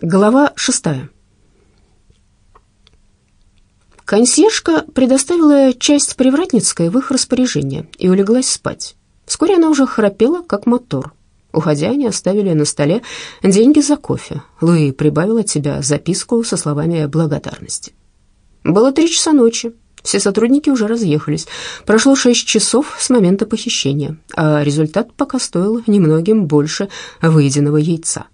Глава шестая. Консьержка предоставила часть Привратницкой в их распоряжение и улеглась спать. Вскоре она уже храпела, как мотор. Уходя, они оставили на столе деньги за кофе. Луи прибавил от себя записку со словами благодарности. Было три часа ночи. Все сотрудники уже разъехались. Прошло шесть часов с момента похищения, а результат пока стоил немногим больше выеденного яйца.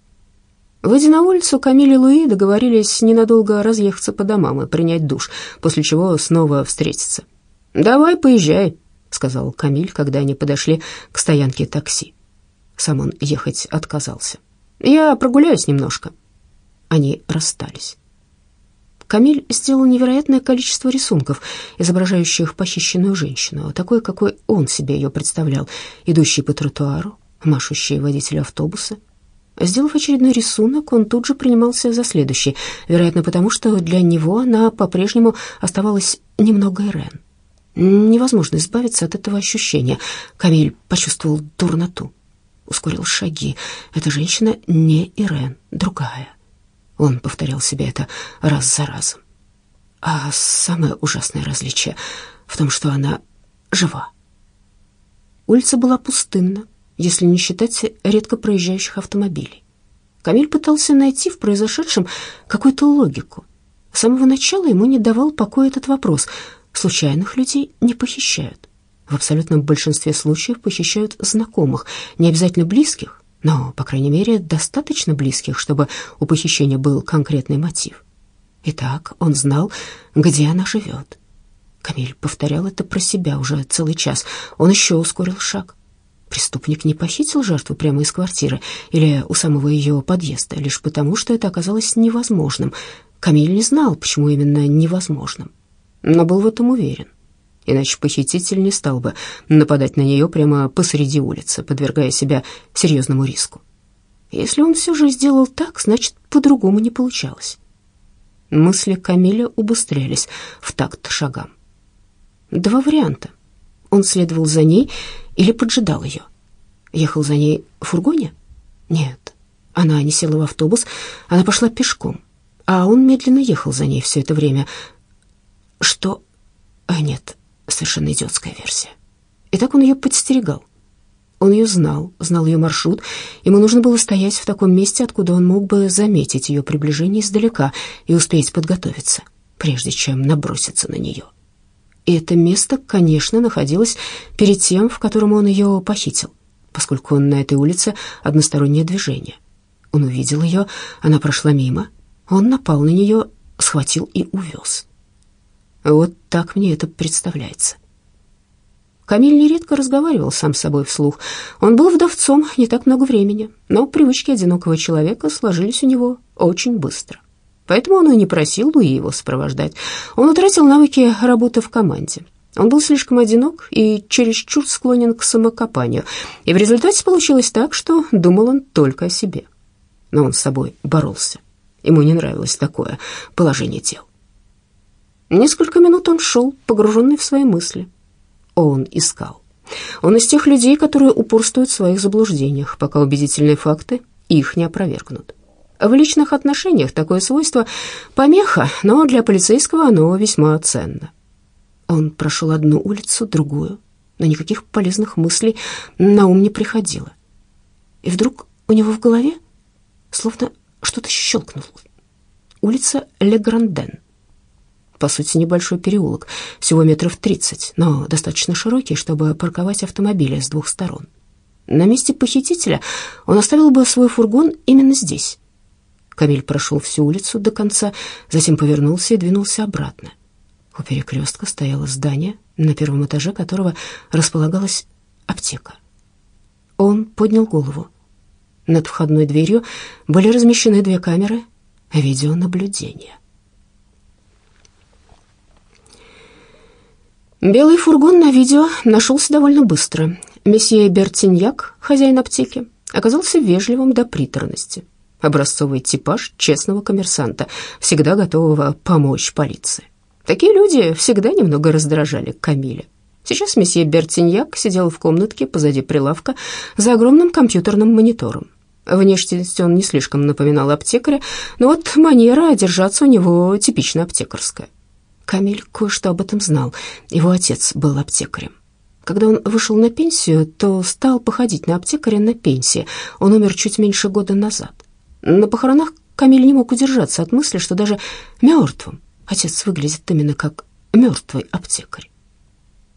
Выйдя на улицу, Камиль и Луи договорились ненадолго разъехаться по домам и принять душ, после чего снова встретиться. «Давай, поезжай», — сказал Камиль, когда они подошли к стоянке такси. Сам он ехать отказался. «Я прогуляюсь немножко». Они расстались. Камиль сделал невероятное количество рисунков, изображающих похищенную женщину, такой, какой он себе ее представлял, идущий по тротуару, машущий водитель автобуса. Сделав очередной рисунок, он тут же принимался за следующий, вероятно, потому что для него она по-прежнему оставалась немного Ирен. Невозможно избавиться от этого ощущения. Камиль почувствовал дурноту ускорил шаги. Эта женщина не Ирен, другая. Он повторял себе это раз за разом. А самое ужасное различие в том, что она жива. Улица была пустынна, если не считать редко проезжающих автомобилей. Камиль пытался найти в произошедшем какую-то логику. С самого начала ему не давал покоя этот вопрос. Случайных людей не похищают. В абсолютном большинстве случаев похищают знакомых, не обязательно близких, но, по крайней мере, достаточно близких, чтобы у похищения был конкретный мотив. Итак, он знал, где она живет. Камиль повторял это про себя уже целый час. Он еще ускорил шаг. Преступник не похитил жертву прямо из квартиры или у самого ее подъезда, лишь потому, что это оказалось невозможным. Камиль не знал, почему именно невозможным, но был в этом уверен иначе похититель не стал бы нападать на нее прямо посреди улицы, подвергая себя серьезному риску. Если он все же сделал так, значит, по-другому не получалось. Мысли Камиля убыстрялись в такт шагам. Два варианта. Он следовал за ней или поджидал ее. Ехал за ней в фургоне? Нет, она не села в автобус, она пошла пешком, а он медленно ехал за ней все это время. Что? А нет, Совершенно идиотская версия. И так он ее подстерегал. Он ее знал, знал ее маршрут. Ему нужно было стоять в таком месте, откуда он мог бы заметить ее приближение издалека и успеть подготовиться, прежде чем наброситься на нее. И это место, конечно, находилось перед тем, в котором он ее похитил, поскольку он на этой улице одностороннее движение. Он увидел ее, она прошла мимо, он напал на нее, схватил и увез. Вот так мне это представляется. Камиль нередко разговаривал сам с собой вслух. Он был вдовцом не так много времени, но привычки одинокого человека сложились у него очень быстро. Поэтому он и не просил Луи его сопровождать. Он утратил навыки работы в команде. Он был слишком одинок и чересчур склонен к самокопанию, и в результате получилось так, что думал он только о себе. Но он с собой боролся. Ему не нравилось такое положение дел. Несколько минут он шел, погруженный в свои мысли. Он искал. Он из тех людей, которые упорствуют в своих заблуждениях, пока убедительные факты их не опровергнут. В личных отношениях такое свойство – помеха, но для полицейского оно весьма ценно. Он прошел одну улицу, другую, но никаких полезных мыслей на ум не приходило. И вдруг у него в голове словно что-то щелкнуло. Улица Ле-Гранден – по сути, небольшой переулок, всего метров тридцать, но достаточно широкий, чтобы парковать автомобили с двух сторон. На месте похитителя он оставил бы свой фургон именно здесь. Камиль прошел всю улицу до конца, затем повернулся и двинулся обратно. У перекрестка стояло здание, на первом этаже которого располагалась аптека. Он поднял голову. Над входной дверью были размещены две камеры видеонаблюдения. Белый фургон на видео нашелся довольно быстро. Месье Бертиньяк, хозяин аптеки, оказался вежливым до приторности. Образцовый типаж честного коммерсанта, всегда готового помочь полиции. Такие люди всегда немного раздражали Камиля. Сейчас месье Бертиньяк сидел в комнатке позади прилавка за огромным компьютерным монитором. Внешность он не слишком напоминал аптекаря, но вот манера держаться у него типично аптекарская. Камиль кое-что об этом знал. Его отец был аптекарем. Когда он вышел на пенсию, то стал походить на аптекаря на пенсии. Он умер чуть меньше года назад. На похоронах Камиль не мог удержаться от мысли, что даже мертвым отец выглядит именно как мертвый аптекарь.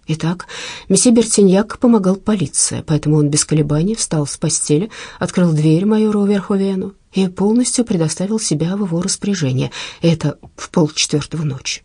Итак, месье Бертиньяк помогал полиции, поэтому он без колебаний встал с постели, открыл дверь майору Верховену и полностью предоставил себя в его распоряжение. Это в полчетвертого ночи.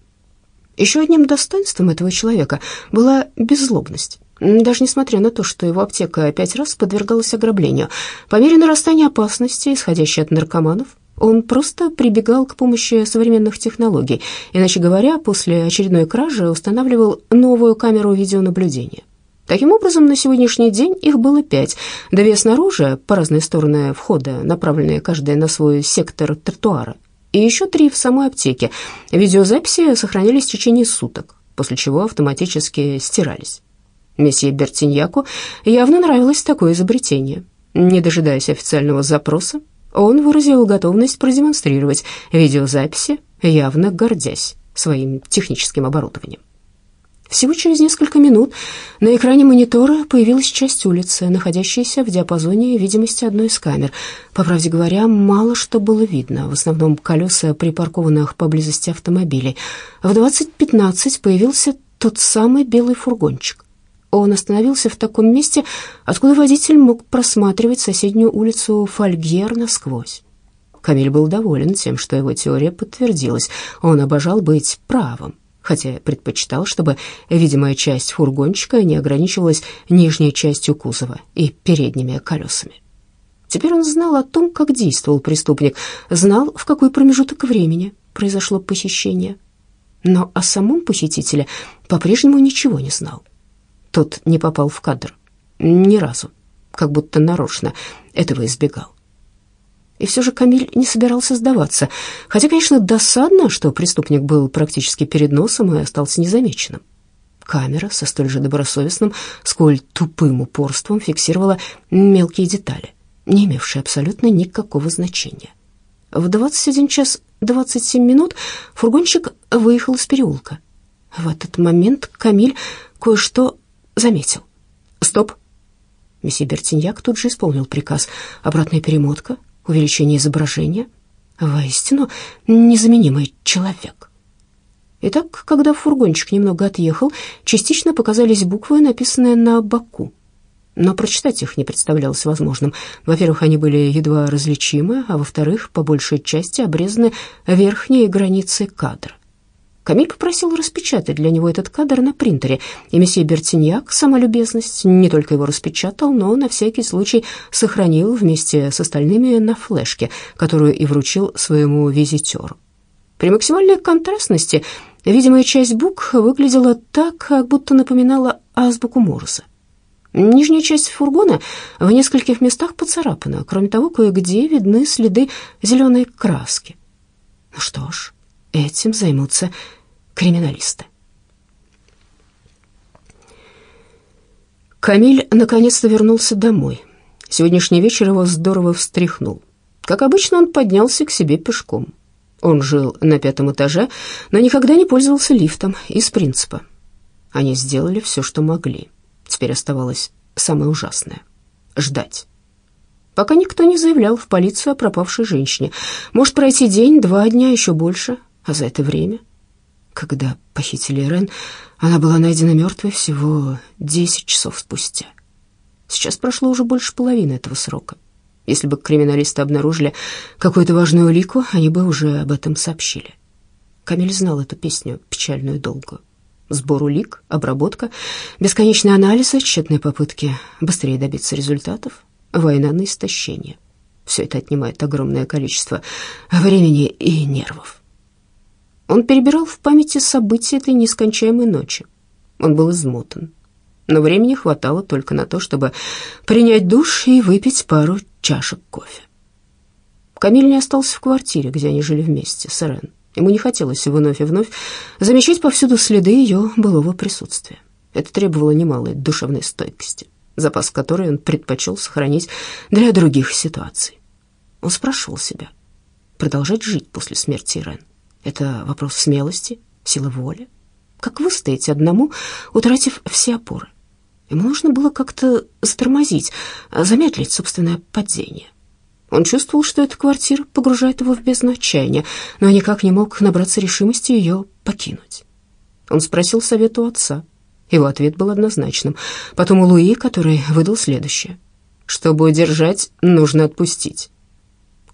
Еще одним достоинством этого человека была беззлобность. Даже несмотря на то, что его аптека пять раз подвергалась ограблению, по мере нарастания опасности, исходящей от наркоманов, он просто прибегал к помощи современных технологий, иначе говоря, после очередной кражи устанавливал новую камеру видеонаблюдения. Таким образом, на сегодняшний день их было пять. Две снаружи, по разные стороны входа, направленные каждая на свой сектор тротуара, и еще три в самой аптеке. Видеозаписи сохранились в течение суток, после чего автоматически стирались. Месье Бертиньяку явно нравилось такое изобретение. Не дожидаясь официального запроса, он выразил готовность продемонстрировать видеозаписи, явно гордясь своим техническим оборудованием. Всего через несколько минут на экране монитора появилась часть улицы, находящаяся в диапазоне видимости одной из камер. По правде говоря, мало что было видно, в основном колеса припаркованных поблизости автомобилей. В 20.15 появился тот самый белый фургончик. Он остановился в таком месте, откуда водитель мог просматривать соседнюю улицу Фольгьер насквозь. Камиль был доволен тем, что его теория подтвердилась. Он обожал быть правым хотя предпочитал, чтобы видимая часть фургончика не ограничивалась нижней частью кузова и передними колесами. Теперь он знал о том, как действовал преступник, знал, в какой промежуток времени произошло похищение. Но о самом похитителе по-прежнему ничего не знал. Тот не попал в кадр. Ни разу. Как будто нарочно этого избегал. И все же Камиль не собирался сдаваться, хотя, конечно, досадно, что преступник был практически перед носом и остался незамеченным. Камера со столь же добросовестным, сколь тупым упорством фиксировала мелкие детали, не имевшие абсолютно никакого значения. В 21 час 27 минут фургонщик выехал из переулка. В этот момент Камиль кое-что заметил. «Стоп!» Месье Бертиньяк тут же исполнил приказ. Обратная перемотка, увеличение изображения. Воистину незаменимый человек. Итак, когда фургончик немного отъехал, частично показались буквы, написанные на боку. Но прочитать их не представлялось возможным. Во-первых, они были едва различимы, а во-вторых, по большей части обрезаны верхние границы кадра. Камиль попросил распечатать для него этот кадр на принтере, и месье Бертиньяк, сама любезность, не только его распечатал, но на всякий случай сохранил вместе с остальными на флешке, которую и вручил своему визитеру. При максимальной контрастности видимая часть букв выглядела так, как будто напоминала азбуку Морзе. Нижняя часть фургона в нескольких местах поцарапана, кроме того, кое-где видны следы зеленой краски. Ну что ж, этим займутся криминалисты. Камиль наконец-то вернулся домой. Сегодняшний вечер его здорово встряхнул. Как обычно, он поднялся к себе пешком. Он жил на пятом этаже, но никогда не пользовался лифтом из принципа. Они сделали все, что могли. Теперь оставалось самое ужасное — ждать. Пока никто не заявлял в полицию о пропавшей женщине. Может пройти день, два дня, еще больше, а за это время когда похитили Рен, она была найдена мертвой всего 10 часов спустя. Сейчас прошло уже больше половины этого срока. Если бы криминалисты обнаружили какую-то важную улику, они бы уже об этом сообщили. Камиль знал эту песню, печальную и долгую. Сбор улик, обработка, бесконечные анализы, тщетные попытки быстрее добиться результатов, война на истощение. Все это отнимает огромное количество времени и нервов. Он перебирал в памяти события этой нескончаемой ночи. Он был измотан, но времени хватало только на то, чтобы принять душ и выпить пару чашек кофе. Камиль не остался в квартире, где они жили вместе с Ирен. Ему не хотелось вновь и вновь замечать повсюду следы ее былого присутствия. Это требовало немалой душевной стойкости, запас которой он предпочел сохранить для других ситуаций. Он спрашивал себя, продолжать жить после смерти Ирен — это вопрос смелости, силы воли. Как выстоять одному, утратив все опоры? Ему нужно было как-то затормозить, замедлить собственное падение. Он чувствовал, что эта квартира погружает его в бездну отчаяния, но никак не мог набраться решимости ее покинуть. Он спросил совета у отца. Его ответ был однозначным. Потом у Луи, который выдал следующее. «Чтобы удержать, нужно отпустить».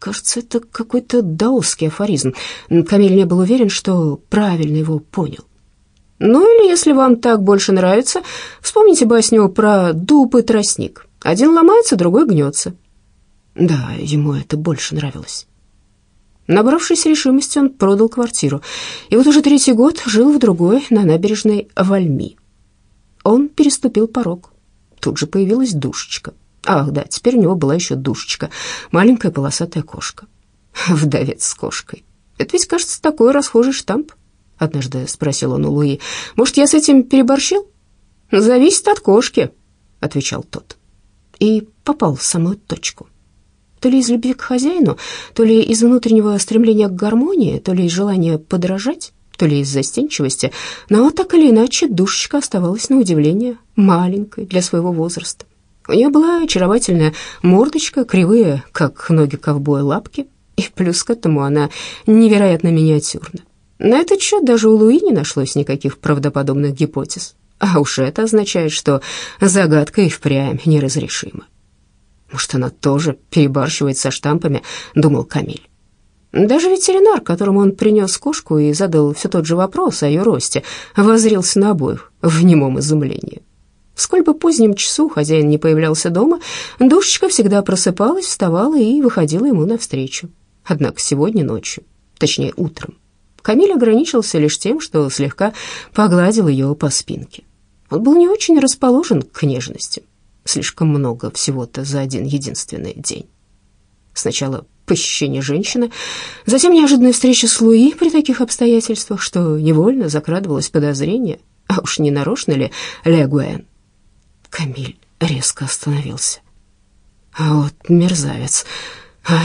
Кажется, это какой-то даосский афоризм. Камиль не был уверен, что правильно его понял. Ну или, если вам так больше нравится, вспомните басню про дуб и тростник. Один ломается, другой гнется. Да, ему это больше нравилось. Набравшись решимости, он продал квартиру. И вот уже третий год жил в другой, на набережной Вальми. Он переступил порог. Тут же появилась душечка. Ах, да, теперь у него была еще душечка, маленькая полосатая кошка. Вдовец с кошкой. Это ведь, кажется, такой расхожий штамп. Однажды спросил он у Луи. Может, я с этим переборщил? Зависит от кошки, отвечал тот. И попал в самую точку. То ли из любви к хозяину, то ли из внутреннего стремления к гармонии, то ли из желания подражать, то ли из застенчивости, но так или иначе душечка оставалась на удивление маленькой для своего возраста. У нее была очаровательная мордочка, кривые, как ноги ковбоя, лапки, и плюс к этому она невероятно миниатюрна. На этот счет даже у Луи не нашлось никаких правдоподобных гипотез. А уж это означает, что загадка и впрямь неразрешима. Может, она тоже перебарщивает со штампами, думал Камиль. Даже ветеринар, которому он принес кошку и задал все тот же вопрос о ее росте, возрился на обоих в немом изумлении. Сколь бы позднем часу хозяин не появлялся дома, душечка всегда просыпалась, вставала и выходила ему навстречу. Однако сегодня ночью, точнее утром, Камиль ограничился лишь тем, что слегка погладил ее по спинке. Он был не очень расположен к нежности. Слишком много всего-то за один единственный день. Сначала похищение женщины, затем неожиданная встреча с Луи при таких обстоятельствах, что невольно закрадывалось подозрение, а уж не нарочно ли Легуэн. Камиль резко остановился. А вот мерзавец, а?